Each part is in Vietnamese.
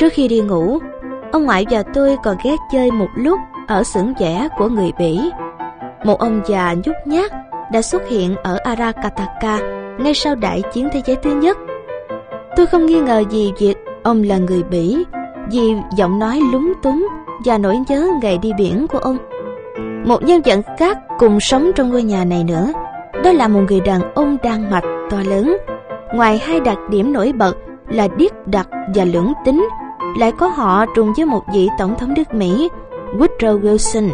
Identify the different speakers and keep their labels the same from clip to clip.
Speaker 1: Trước khi đi ngủ, ông ngoại và tôi còn ghé chơi một lúc ở xưởng vẽ của người Bỉ. Một ông già nhút nhát đã xuất hiện ở Arakataka ngay sau đại chiến thế giới thứ nhất. Tôi không nghi ngờ gì việc ông là người Bỉ vì giọng nói lúng túng và nỗi nhớ ngày đi biển của ông. Một nhân vật khác cùng sống trong ngôi nhà này nữa, đó là một người đàn ông đan mạch to lớn. Ngoài hai đặc điểm nổi bật là điếc đặc và lưỡng tính, lại có họ trùng với một vị tổng thống nước Mỹ, Woodrow Wilson.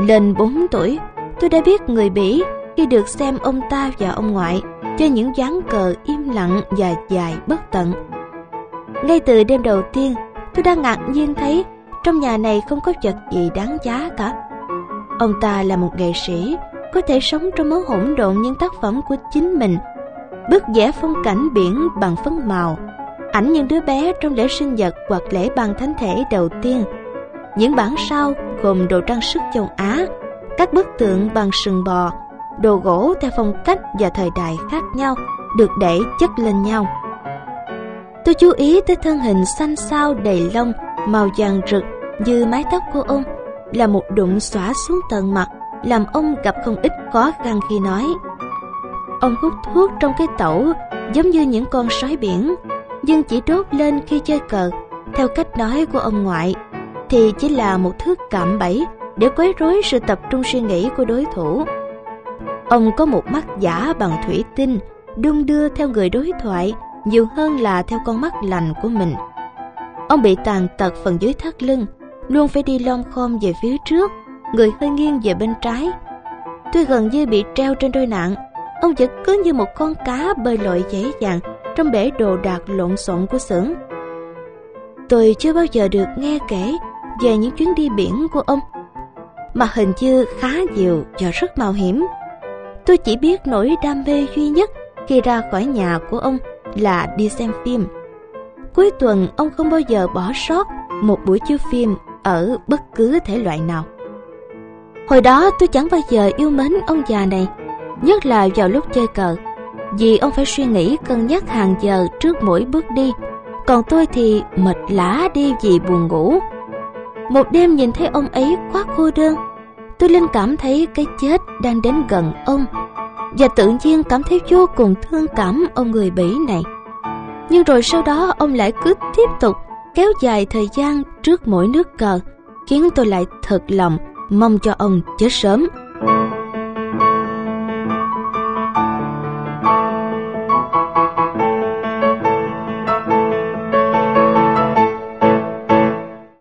Speaker 1: Lên 4 tuổi, tôi đã biết người Bỉ khi được xem ông ta và ông ngoại chơi những ván cờ im lặng và dài bất tận. Ngay từ đêm đầu tiên, tôi đã ngạc nhiên thấy trong nhà này không có vật gì đáng giá cả. Ông ta là một nghệ sĩ, có thể sống trong mớ hỗn độn những tác phẩm của chính mình. Bức vẽ phong cảnh biển bằng phấn màu, ảnh những đứa bé trong lễ sinh nhật hoặc lễ ban thánh thể đầu tiên. Những bản sao gồm đồ trang sức châu Á, các bức tượng bằng sừng bò, đồ gỗ theo phong cách và thời đại khác nhau được để chất lên nhau. Tôi chú ý tới thân hình xanh xao đầy lông, màu vàng rực như mái tóc của ông là một đụng xõa xuống tận mặt làm ông gặp không ít khó khăn khi nói. Ông hút thuốc trong cái tẩu giống như những con sói biển, nhưng chỉ đốt lên khi chơi cờ. Theo cách nói của ông ngoại, thì chỉ là một thước cạm bẫy để quấy rối sự tập trung suy nghĩ của đối thủ. Ông có một mắt giả bằng thủy tinh, đung đưa theo người đối thoại nhiều hơn là theo con mắt lành của mình. Ông bị tàn tật phần dưới thắt lưng, luôn phải đi lom khom về phía trước, người hơi nghiêng về bên trái. Tuy gần như bị treo trên đôi nạn ông vẫn cứ như một con cá bơi lội dễ dàng trong bể đồ đạc lộn xộn của xưởng. Tôi chưa bao giờ được nghe kể về những chuyến đi biển của ông, mà hình như khá nhiều và rất mạo hiểm. Tôi chỉ biết nỗi đam mê duy nhất khi ra khỏi nhà của ông là đi xem phim. Cuối tuần ông không bao giờ bỏ sót một buổi chiếu phim ở bất cứ thể loại nào. Hồi đó tôi chẳng bao giờ yêu mến ông già này, nhất là vào lúc chơi cờ, vì ông phải suy nghĩ cân nhắc hàng giờ trước mỗi bước đi, còn tôi thì mệt lả đi vì buồn ngủ. Một đêm nhìn thấy ông ấy quá cô đơn, tôi linh cảm thấy cái chết đang đến gần ông và tự nhiên cảm thấy vô cùng thương cảm ông người Bỉ này. Nhưng rồi sau đó ông lại cứ tiếp tục kéo dài thời gian trước mỗi nước cờ, khiến tôi lại thật lòng mong cho ông chết sớm.